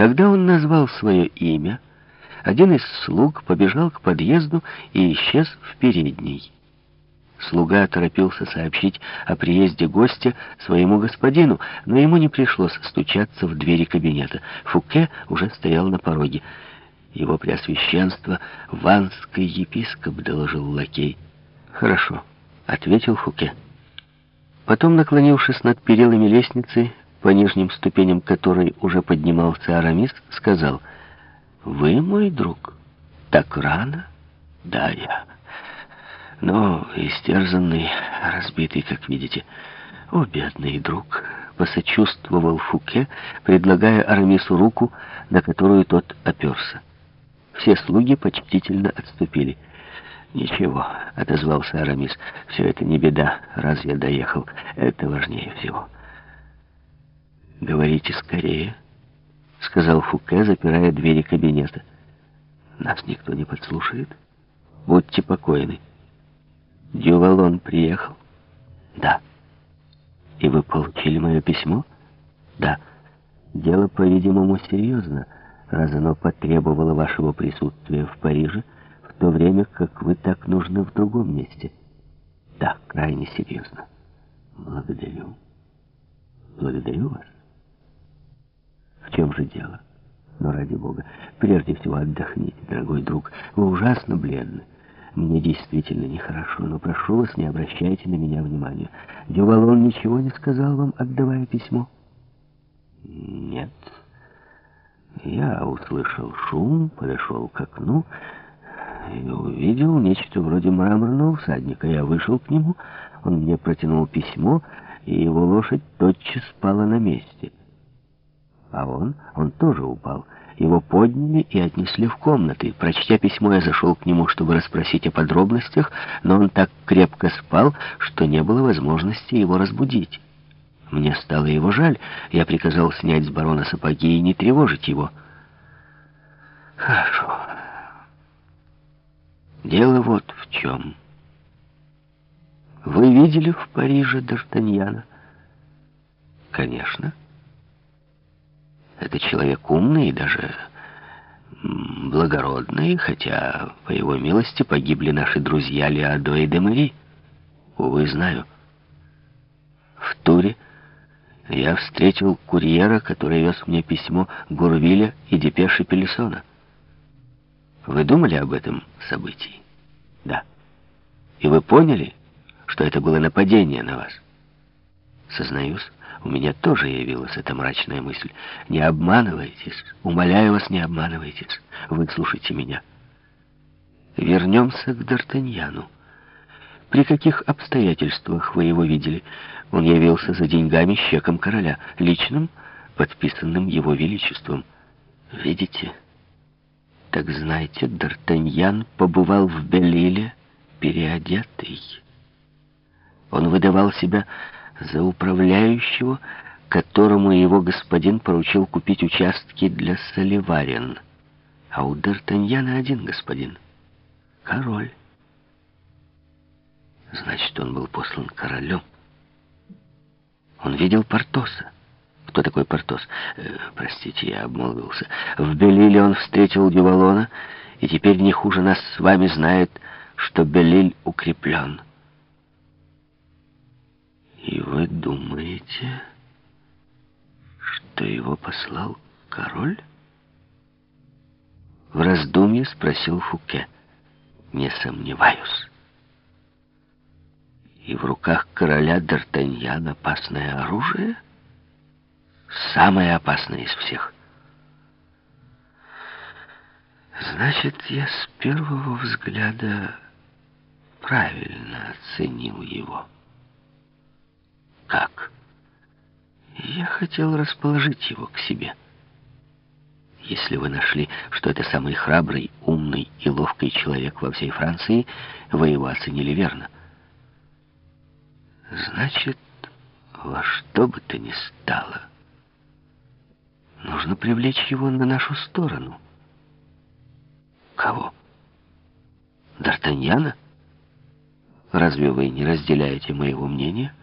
Когда он назвал свое имя, один из слуг побежал к подъезду и исчез в передней. Слуга торопился сообщить о приезде гостя своему господину, но ему не пришлось стучаться в двери кабинета. Фуке уже стоял на пороге. «Его Преосвященство, ванский епископ», — доложил лакей. «Хорошо», — ответил Фуке. Потом, наклонившись над перилами лестницы, по нижним ступеням которой уже поднимался Арамис, сказал, «Вы мой друг? Так рано?» «Да, я. Но истерзанный, разбитый, как видите. О, бедный друг!» — посочувствовал Фуке, предлагая Арамису руку, на которую тот оперся. Все слуги почтительно отступили. «Ничего», — отозвался Арамис, — «все это не беда, раз я доехал. Это важнее всего». «Говорите скорее», — сказал Фуке, запирая двери кабинета. «Нас никто не подслушает. Будьте покойны». «Дювалон приехал?» «Да». «И вы получили мое письмо?» «Да». «Дело, по-видимому, серьезно» раз оно потребовало вашего присутствия в Париже, в то время как вы так нужны в другом месте. Да, крайне серьезно. Благодарю. Благодарю вас. В чем же дело? Но ради Бога, прежде всего отдохните, дорогой друг. Вы ужасно бледны. Мне действительно нехорошо, но прошу вас, не обращайте на меня внимания. Дювалон ничего не сказал вам, отдавая письмо? Нет. Я услышал шум, подошел к окну и увидел нечто вроде мраморного всадника. Я вышел к нему, он мне протянул письмо, и его лошадь тотчас спала на месте. А он, он тоже упал. Его подняли и отнесли в комнаты. Прочтя письмо, я зашел к нему, чтобы расспросить о подробностях, но он так крепко спал, что не было возможности его разбудить. Мне стало его жаль. Я приказал снять с барона сапоги и не тревожить его. Хорошо. Дело вот в чем. Вы видели в Париже Д'Артаньяна? Конечно. Это человек умный и даже благородный, хотя, по его милости, погибли наши друзья Леодо и Демери. Увы, знаю. В туре я встретил курьера, который вез мне письмо Гурвиля и депеши Пелесона. Вы думали об этом событии? Да. И вы поняли, что это было нападение на вас? Сознаюсь, у меня тоже явилась эта мрачная мысль. Не обманывайтесь, умоляю вас, не обманывайтесь. Выслушайте меня. Вернемся к Д'Артаньяну. При каких обстоятельствах вы его видели? Он явился за деньгами с чеком короля, личным, подписанным его величеством. Видите? Так знаете, Д'Артаньян побывал в Белиле переодетый. Он выдавал себя за управляющего, которому его господин поручил купить участки для Соливарен. А у Д'Артаньяна один господин — король. Значит, он был послан королем. Он видел Портоса. Кто такой Портос? Э, простите, я обмолвился. В Белиле он встретил Дювалона, и теперь не хуже нас с вами знает, что Белиль укреплен. Вы думаете, что его послал король? В раздумье спросил Фуке. Не сомневаюсь и в руках короля Д'Артаньян опасное оружие? Самое опасное из всех. Значит, я с первого взгляда правильно оценил его. Как? Я хотел расположить его к себе. Если вы нашли, что это самый храбрый, умный и ловкий человек во всей Франции, вы его оценили верно. Значит, во что бы то ни стало, нужно привлечь его на нашу сторону. Кого? Д'Артаньяна? Разве вы не разделяете моего мнения?